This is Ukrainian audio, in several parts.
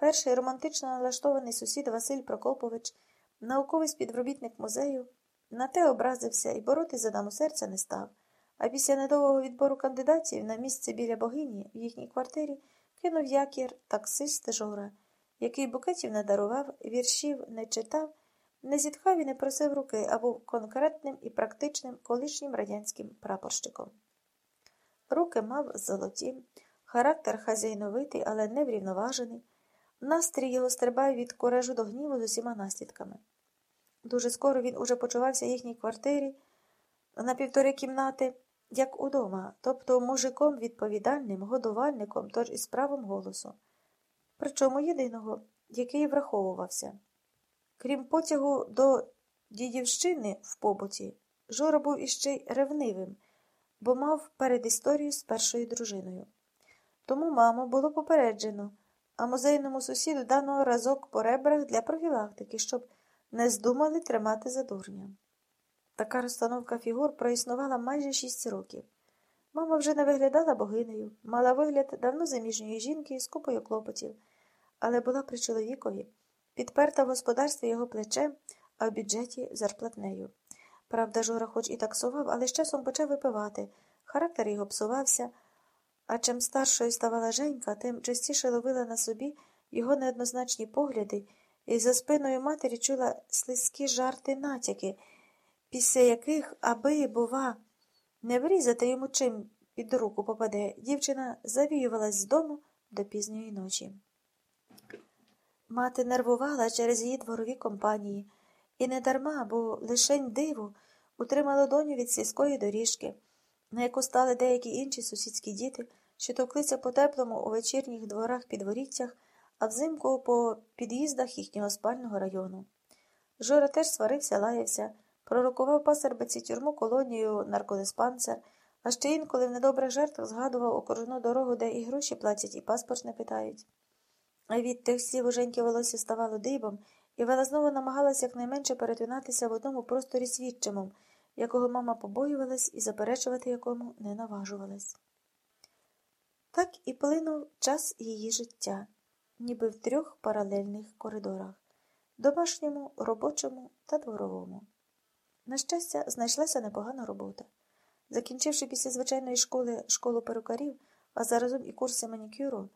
Перший романтично налаштований сусід Василь Прокопович, науковий співробітник музею, на те образився і боротись за даму серця не став. А після недовгого відбору кандидатів на місце біля богині в їхній квартирі кинув якір таксист Жора, який букетів не дарував, віршів не читав, не зітхав і не просив руки, а був конкретним і практичним колишнім радянським прапорщиком. Руки мав золоті, характер хазяйновитий, але не врівноважений. Настрій його стрибає від коражу до гніву з усіма наслідками. Дуже скоро він уже почувався в їхній квартирі на півтори кімнати, як удома, тобто мужиком відповідальним, годувальником, тож із правом голосу. Причому єдиного, який враховувався. Крім потягу до дідівщини в побуті, Жора був іще й ревнивим, бо мав передісторію з першою дружиною. Тому маму було попереджено, а музейному сусіду дано разок по ребрах для профілактики, щоб не здумали тримати за дурня. Така розстановка фігур проіснувала майже шість років. Мама вже не виглядала богинею, мала вигляд давно заміжньої жінки з купою клопотів, але була при чоловікові, підперта в господарстві його плечем, а в бюджеті зарплатнею. Правда, Жора хоч і таксував, але з часом почав випивати, характер його псувався, а чим старшою ставала Женька, тим частіше ловила на собі його неоднозначні погляди і за спиною матері чула слизькі жарти натяки після яких, аби, бува, не врізати йому чим під руку попаде, дівчина завіювалась з дому до пізньої ночі. Мати нервувала через її дворові компанії, і не дарма, бо лишень диву утримала доню від сільської доріжки, на яку стали деякі інші сусідські діти, що товклися по теплому у вечірніх дворах підворіттях, а взимку по під'їздах їхнього спального району. Жора теж сварився, лаявся. Пророкував пасербиці тюрму колонію наркодиспансер, а ще інколи в недобрих жертвах згадував окружну дорогу, де і гроші платять, і паспорт не питають. А від тих слів у Женьки волосся ставало дибом, і вона знову намагалася якнайменше перетинатися в одному просторі свідчимом, якого мама побоювалась і заперечувати якому не наважувалась. Так і плинув час її життя, ніби в трьох паралельних коридорах домашньому, робочому та дворовому. На щастя, знайшлася непогана робота. Закінчивши після звичайної школи школу перукарів, а заразом і курси манікюру,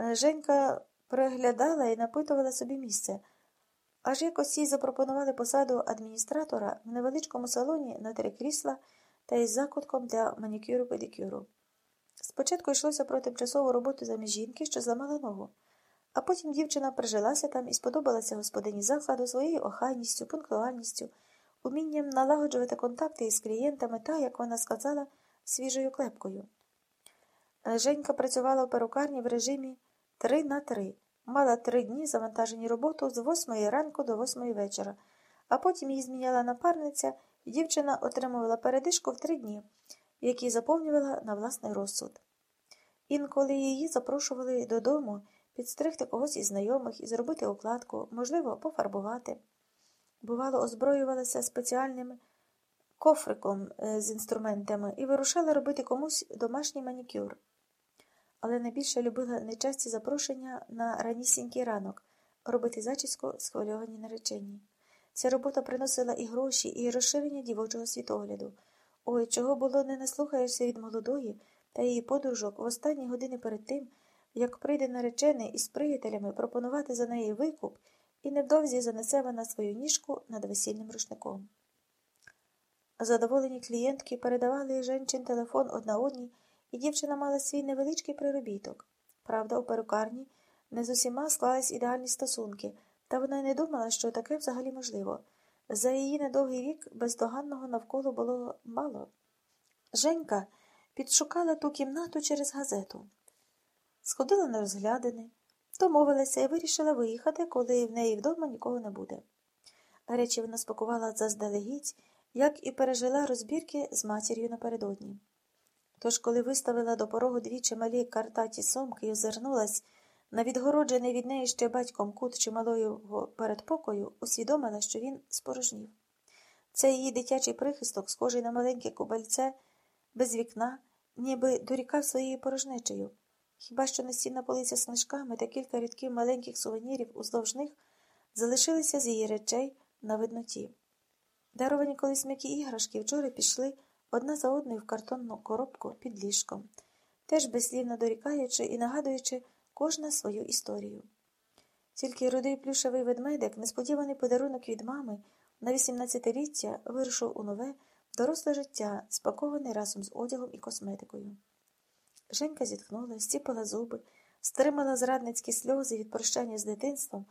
е, Женька приглядала і напитувала собі місце, аж якось їй запропонували посаду адміністратора в невеличкому салоні на три крісла та із закутком для манікюру педикюру. Спочатку йшлося про тимчасову роботу замість жінки, що зламала ногу, а потім дівчина прижилася там і сподобалася господині закладу своєю охайністю, пунктуальністю умінням налагоджувати контакти із клієнтами та, як вона сказала, свіжою клепкою. Женька працювала в перукарні в режимі 3 на 3, мала три дні завантажені роботу з 8 ранку до 8 вечора, а потім її зміняла напарниця, і дівчина отримувала передишку в три дні, які заповнювала на власний розсуд. Інколи її запрошували додому підстригти когось із знайомих і зробити укладку, можливо, пофарбувати бувало, озброювалася спеціальним кофриком е, з інструментами і вирушала робити комусь домашній манікюр. Але найбільше любила нечасті запрошення на ранісінький ранок робити зачіску схвильовані наречені. Ця робота приносила і гроші, і розширення дівочого світогляду. Ой, чого було не наслухаєшся від молодої та її подружок в останні години перед тим, як прийде наречений із приятелями пропонувати за неї викуп і невдовзі занесе вона свою ніжку над весільним рушником. Задоволені клієнтки передавали женчин телефон одна одній, і дівчина мала свій невеличкий приробіток. Правда, у перукарні не з усіма склались ідеальні стосунки, та вона не думала, що таке взагалі можливо. За її недовгий вік бездоганного навколо було мало. Женька підшукала ту кімнату через газету, сходила на розглядини, Домовилася і вирішила виїхати, коли в неї вдома нікого не буде. Речі вона спакувала заздалегідь, як і пережила розбірки з матір'ю напередодні. Тож, коли виставила до порогу дві чималі картаті сумки і озирнулась на відгороджений від неї ще батьком кут чималого передпокою, усвідомила, що він спорожнів. Це її дитячий прихисток, схожий на маленьке кубальце, без вікна, ніби дорікав своєю порожнечею. Хіба що настінна полиця з книжками та кілька рядків маленьких сувенірів уздовж них залишилися з її речей на видноті. Даровані колись м'які іграшки вчора пішли одна за одною в картонну коробку під ліжком, теж безслівно дорікаючи і нагадуючи кожна свою історію. Тільки рудий плюшевий ведмедик, несподіваний подарунок від мами, на 18-ліття вирушив у нове, доросле життя, спаковане разом з одягом і косметикою. Женька зітхнула, стіпала зуби, стримала зрадницькі сльози від прощання з дитинством,